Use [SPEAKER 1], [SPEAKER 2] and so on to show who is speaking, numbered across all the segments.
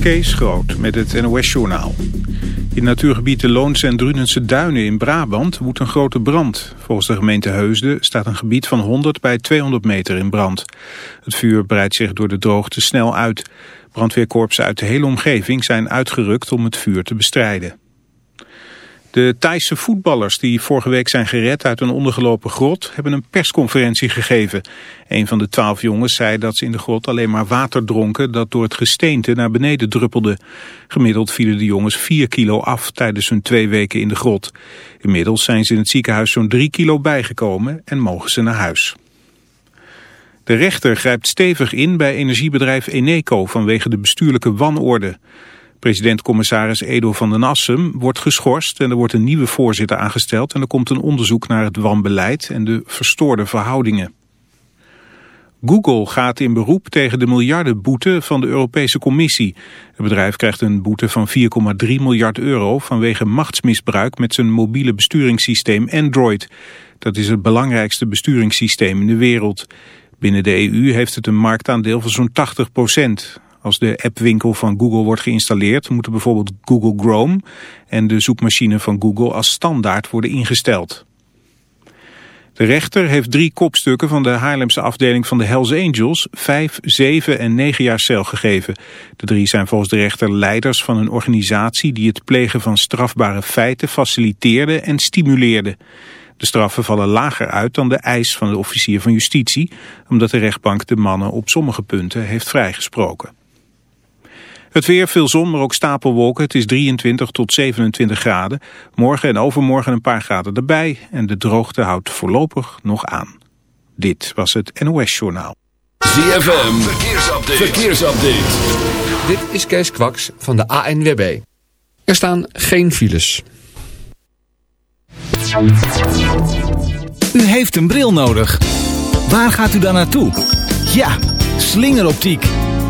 [SPEAKER 1] Kees Groot met het NOS-journaal. In natuurgebied de Loons en Drunense Duinen in Brabant woedt een grote brand. Volgens de gemeente Heusden staat een gebied van 100 bij 200 meter in brand. Het vuur breidt zich door de droogte snel uit. Brandweerkorpsen uit de hele omgeving zijn uitgerukt om het vuur te bestrijden. De Thaise voetballers die vorige week zijn gered uit een ondergelopen grot hebben een persconferentie gegeven. Een van de twaalf jongens zei dat ze in de grot alleen maar water dronken dat door het gesteente naar beneden druppelde. Gemiddeld vielen de jongens vier kilo af tijdens hun twee weken in de grot. Inmiddels zijn ze in het ziekenhuis zo'n drie kilo bijgekomen en mogen ze naar huis. De rechter grijpt stevig in bij energiebedrijf Eneco vanwege de bestuurlijke wanorde. President-commissaris Edo van den Assem wordt geschorst en er wordt een nieuwe voorzitter aangesteld en er komt een onderzoek naar het wanbeleid en de verstoorde verhoudingen. Google gaat in beroep tegen de miljardenboete van de Europese Commissie. Het bedrijf krijgt een boete van 4,3 miljard euro vanwege machtsmisbruik met zijn mobiele besturingssysteem Android. Dat is het belangrijkste besturingssysteem in de wereld. Binnen de EU heeft het een marktaandeel van zo'n 80 procent. Als de appwinkel van Google wordt geïnstalleerd, moeten bijvoorbeeld Google Chrome en de zoekmachine van Google als standaard worden ingesteld. De rechter heeft drie kopstukken van de Haarlemse afdeling van de Hells Angels vijf, zeven en negen jaar cel gegeven. De drie zijn volgens de rechter leiders van een organisatie die het plegen van strafbare feiten faciliteerde en stimuleerde. De straffen vallen lager uit dan de eis van de officier van justitie, omdat de rechtbank de mannen op sommige punten heeft vrijgesproken. Het weer, veel zon, maar ook stapelwolken. Het is 23 tot 27 graden. Morgen en overmorgen een paar graden erbij. En de droogte houdt voorlopig nog aan. Dit was het NOS Journaal.
[SPEAKER 2] ZFM, verkeersupdate. verkeersupdate.
[SPEAKER 3] Dit is Kees Kwaks van de ANWB. Er staan geen files.
[SPEAKER 4] U heeft een bril nodig. Waar gaat u dan naartoe? Ja, slingeroptiek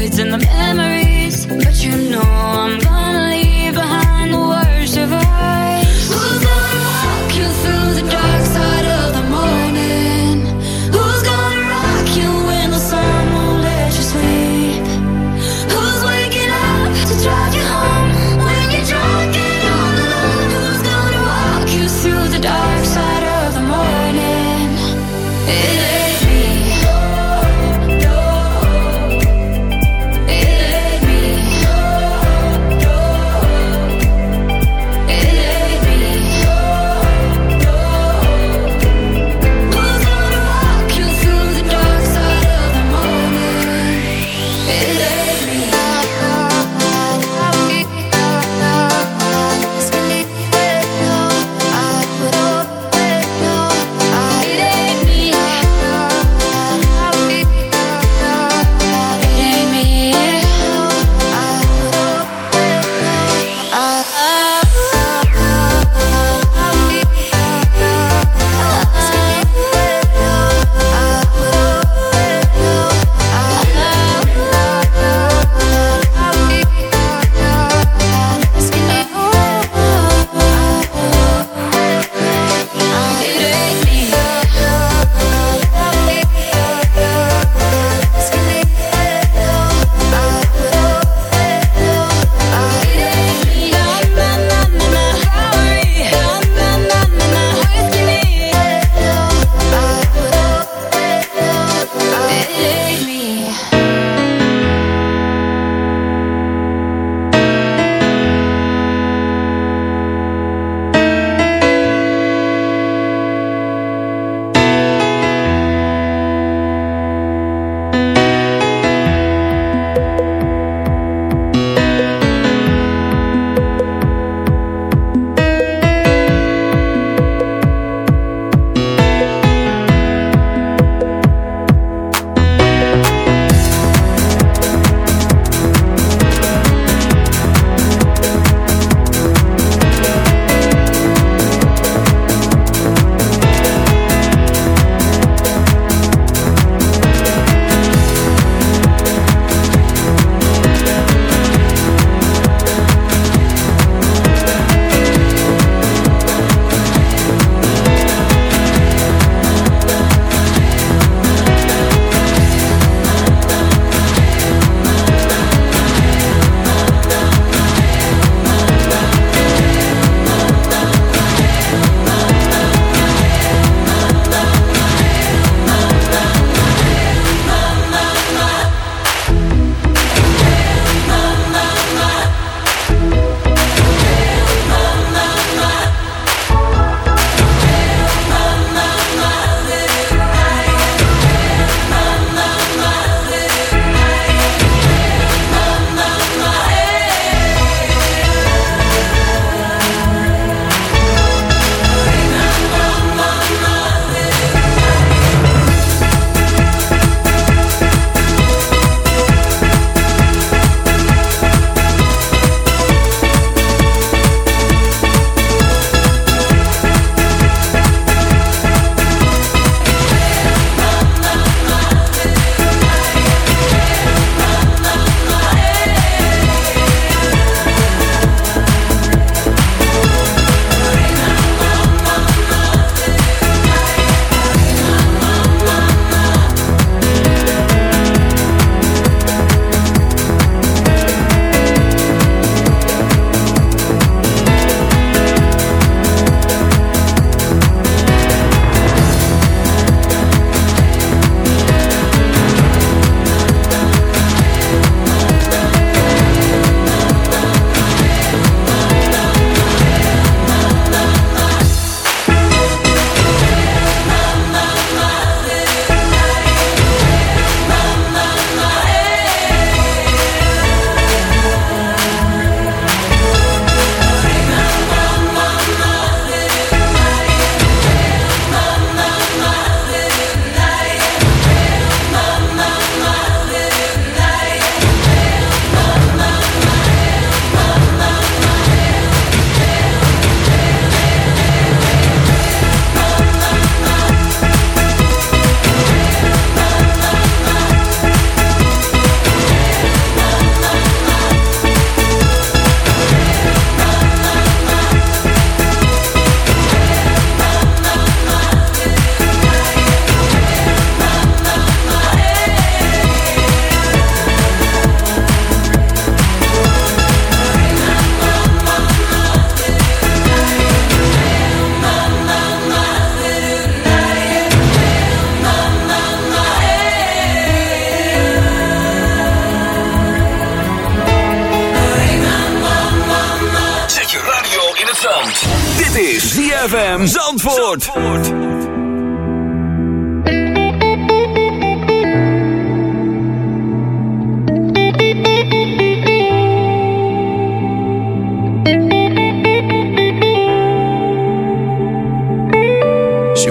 [SPEAKER 5] Polaroids and the memories,
[SPEAKER 2] ZFM Zandvoort. Zandvoort.
[SPEAKER 6] She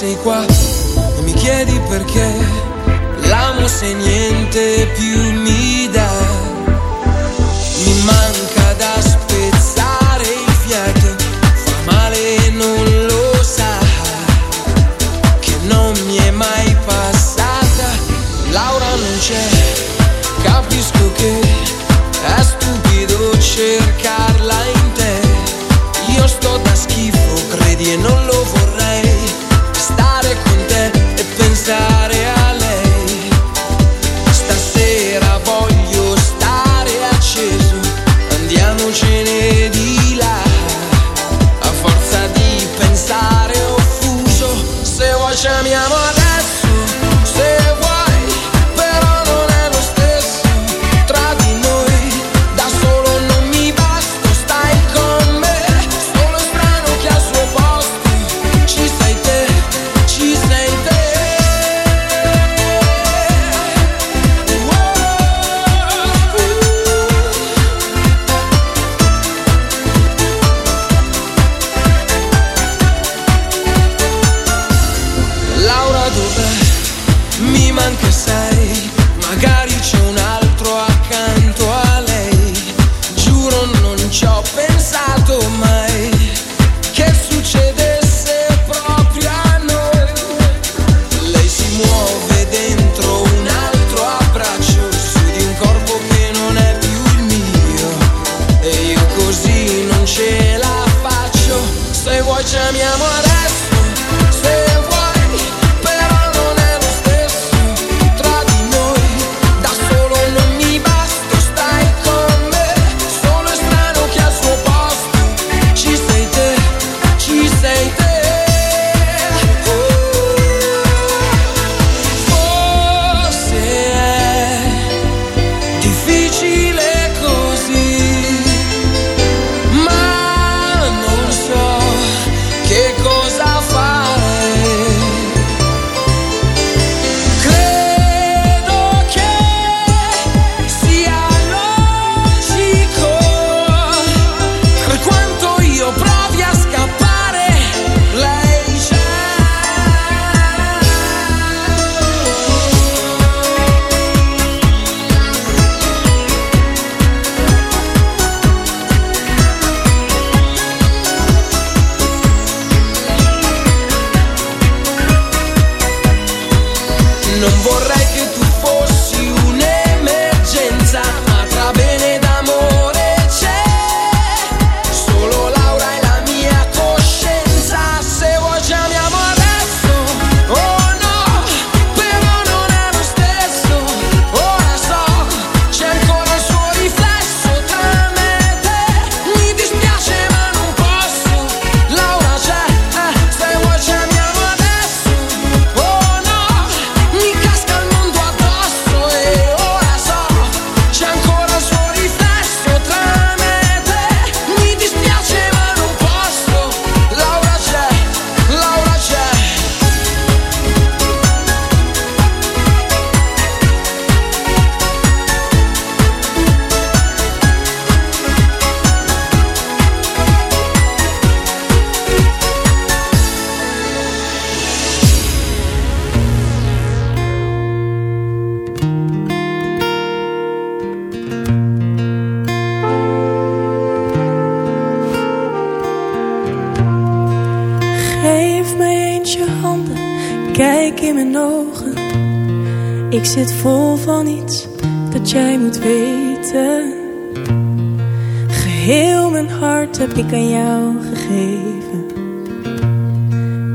[SPEAKER 6] 西瓜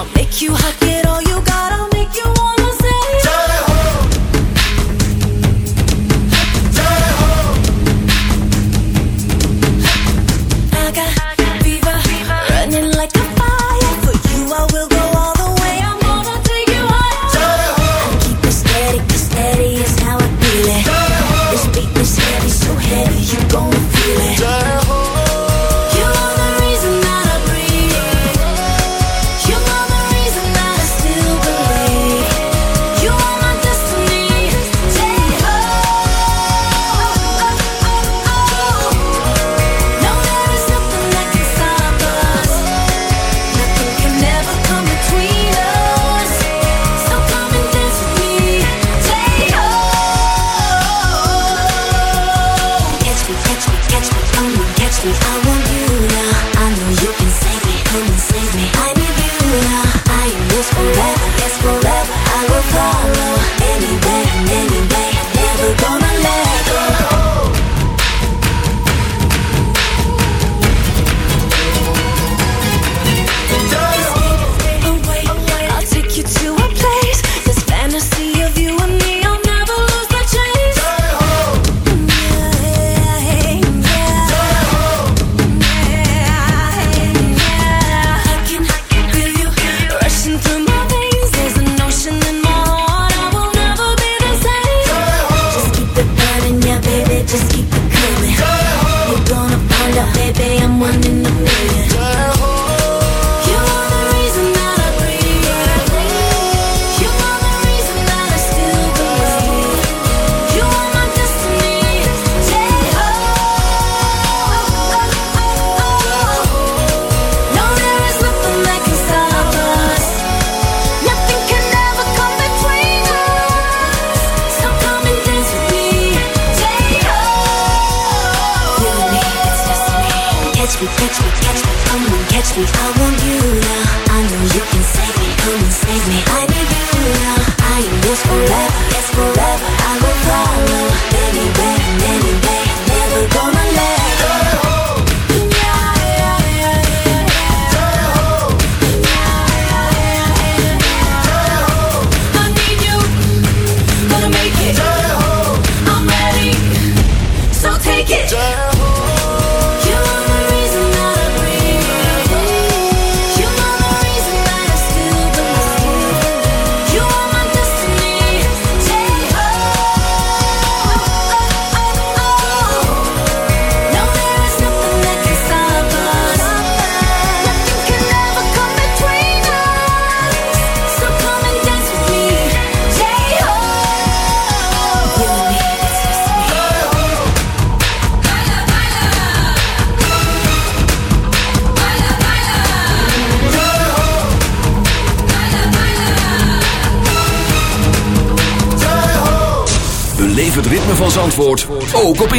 [SPEAKER 7] I'll make you hot.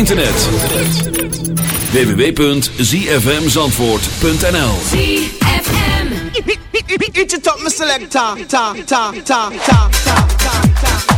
[SPEAKER 2] internet. www.zfmzandvoort.nl
[SPEAKER 8] ZFM
[SPEAKER 9] Eat it up, my selector. Ta, ta, ta, ta, ta, ta, ta.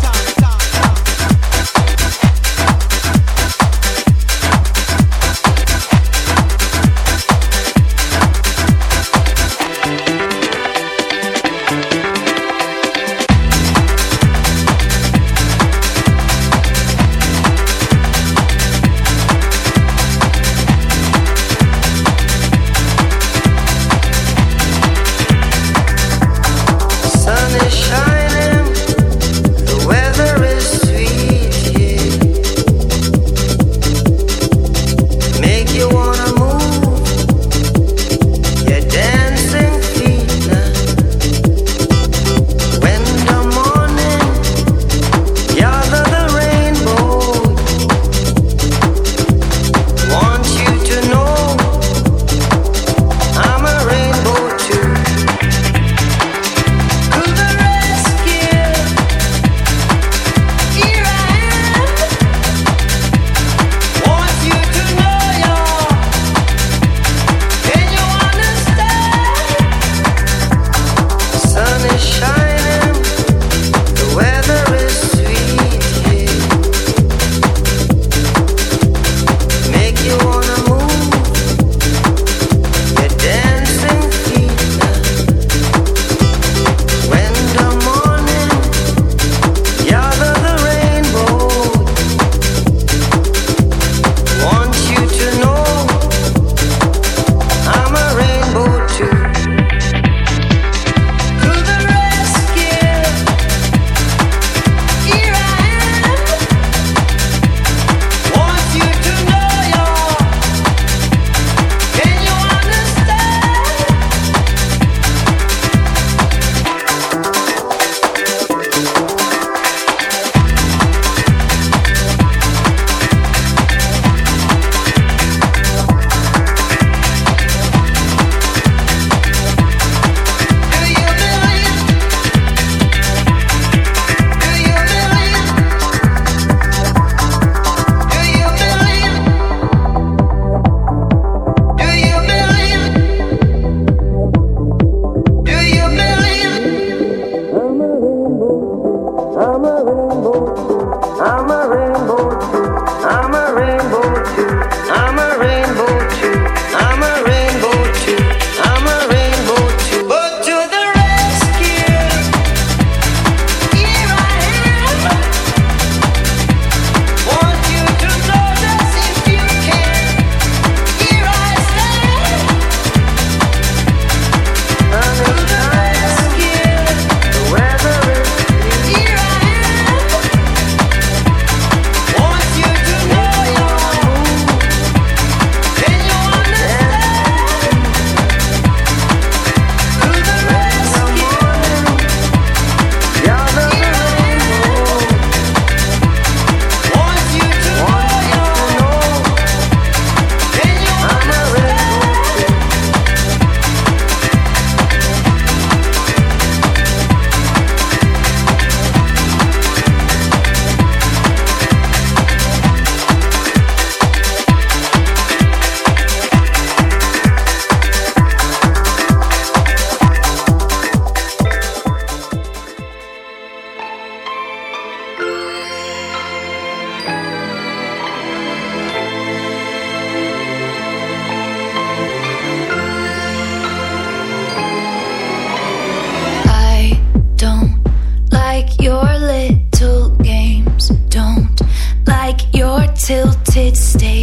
[SPEAKER 8] like your little games, don't like your tilted state.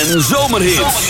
[SPEAKER 2] En zomerhits.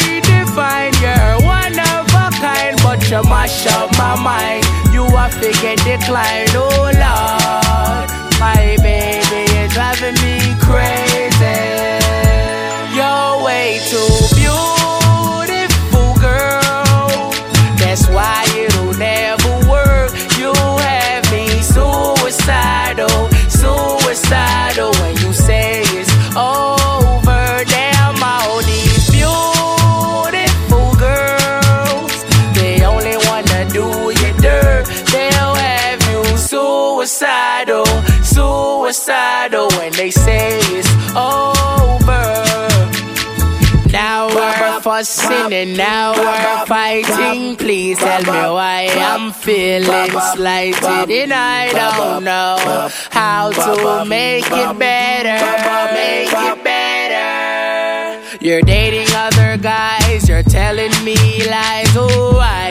[SPEAKER 10] mash up my mind. You are figure decline, oh Lord. My baby is driving me suicidal. Oh, when they say it's over. Now we're fussing and now we're fighting. Please tell me why I'm feeling slighted and I don't know how to make it better. Make it better. You're dating other guys, you're telling me lies. Oh, I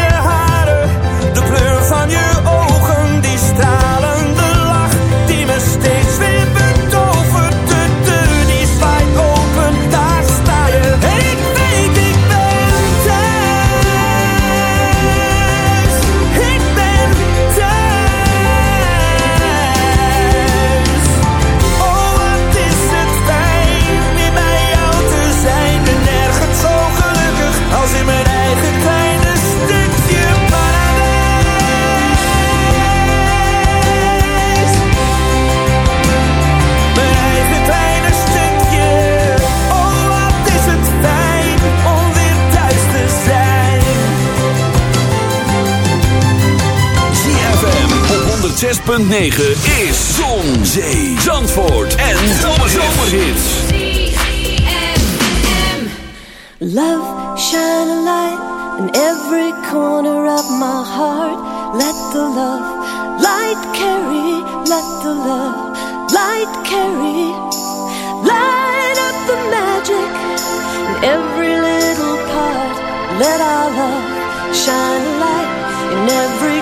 [SPEAKER 2] 106.9 is Zon, Zee, Zandvoort en Zomerhits.
[SPEAKER 11] Love, shine light in every corner of my heart. Let the love light carry, let the love light carry. Light up the magic in every little part. Let our love shine light in every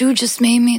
[SPEAKER 12] you just
[SPEAKER 8] made me